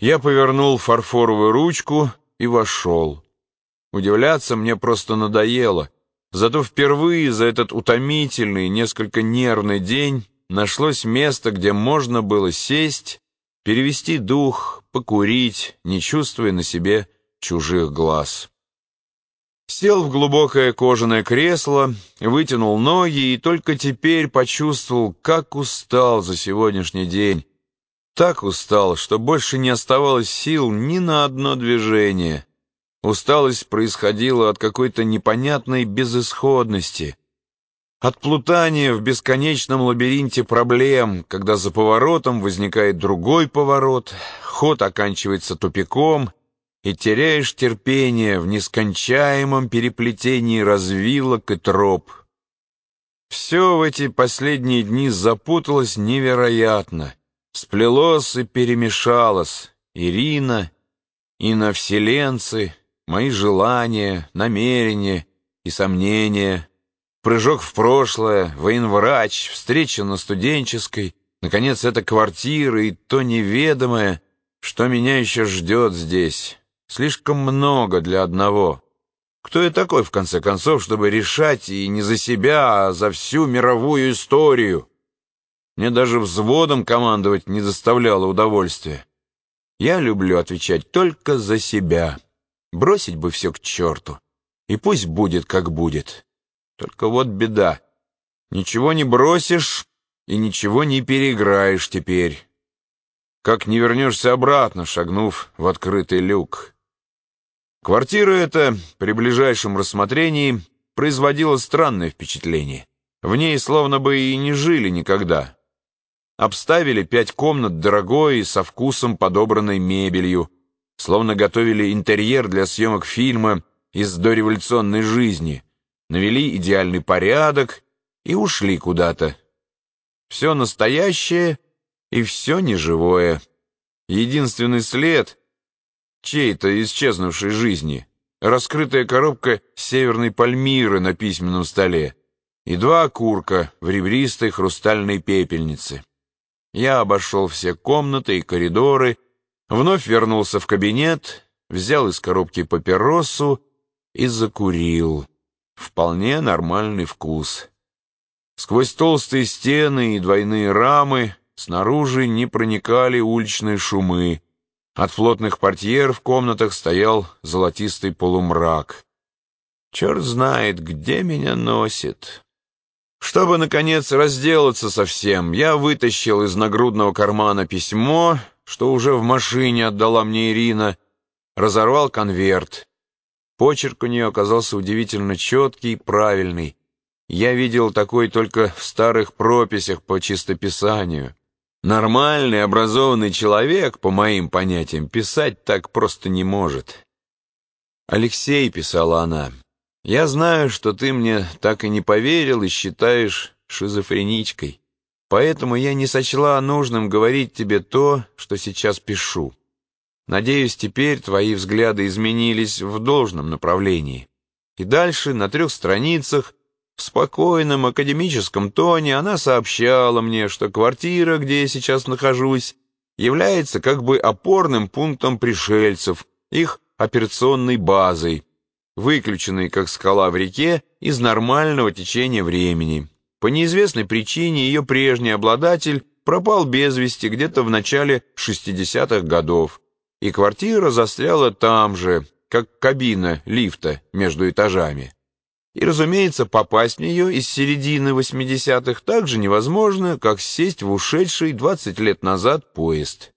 Я повернул фарфоровую ручку и вошел. Удивляться мне просто надоело. Зато впервые за этот утомительный, несколько нервный день нашлось место, где можно было сесть, перевести дух, покурить, не чувствуя на себе чужих глаз. Сел в глубокое кожаное кресло, вытянул ноги и только теперь почувствовал, как устал за сегодняшний день. Так устал, что больше не оставалось сил ни на одно движение. Усталость происходила от какой-то непонятной безысходности, от плутания в бесконечном лабиринте проблем, когда за поворотом возникает другой поворот, ход оканчивается тупиком, и теряешь терпение в нескончаемом переплетении развилок и троп. Все в эти последние дни запуталось невероятно, сплелось и перемешалось. Ирина, иновселенцы, мои желания, намерения и сомнения, прыжок в прошлое, военврач, встреча на студенческой, наконец, эта квартира и то неведомое, что меня еще ждет здесь. Слишком много для одного. Кто я такой, в конце концов, чтобы решать и не за себя, а за всю мировую историю? Мне даже взводом командовать не доставляло удовольствия. Я люблю отвечать только за себя. Бросить бы все к черту. И пусть будет, как будет. Только вот беда. Ничего не бросишь и ничего не переиграешь теперь. Как не вернешься обратно, шагнув в открытый люк. Квартира эта, при ближайшем рассмотрении, производила странное впечатление. В ней словно бы и не жили никогда. Обставили пять комнат дорогой и со вкусом подобранной мебелью, словно готовили интерьер для съемок фильма из дореволюционной жизни, навели идеальный порядок и ушли куда-то. Все настоящее и все неживое. Единственный след — чьей-то исчезнувшей жизни, раскрытая коробка северной пальмиры на письменном столе и два окурка в ребристой хрустальной пепельнице. Я обошел все комнаты и коридоры, вновь вернулся в кабинет, взял из коробки папиросу и закурил. Вполне нормальный вкус. Сквозь толстые стены и двойные рамы снаружи не проникали уличные шумы, от плотных портьер в комнатах стоял золотистый полумрак. Черт знает, где меня носит. Чтобы, наконец, разделаться со всем, я вытащил из нагрудного кармана письмо, что уже в машине отдала мне Ирина, разорвал конверт. Почерк у нее оказался удивительно четкий и правильный. Я видел такой только в старых прописях по чистописанию. Нормальный, образованный человек, по моим понятиям, писать так просто не может. «Алексей», — писала она, — «я знаю, что ты мне так и не поверил и считаешь шизофреничкой, поэтому я не сочла нужным говорить тебе то, что сейчас пишу. Надеюсь, теперь твои взгляды изменились в должном направлении. И дальше, на трех страницах, в спокойном академическом тоне она сообщала мне, что квартира, где я сейчас нахожусь, является как бы опорным пунктом пришельцев, их операционной базой, выключенной как скала в реке из нормального течения времени. По неизвестной причине ее прежний обладатель пропал без вести где-то в начале 60-х годов, и квартира застряла там же, как кабина лифта между этажами. И, разумеется, попасть в нее из середины 80-х так же невозможно, как сесть в ушедший 20 лет назад поезд.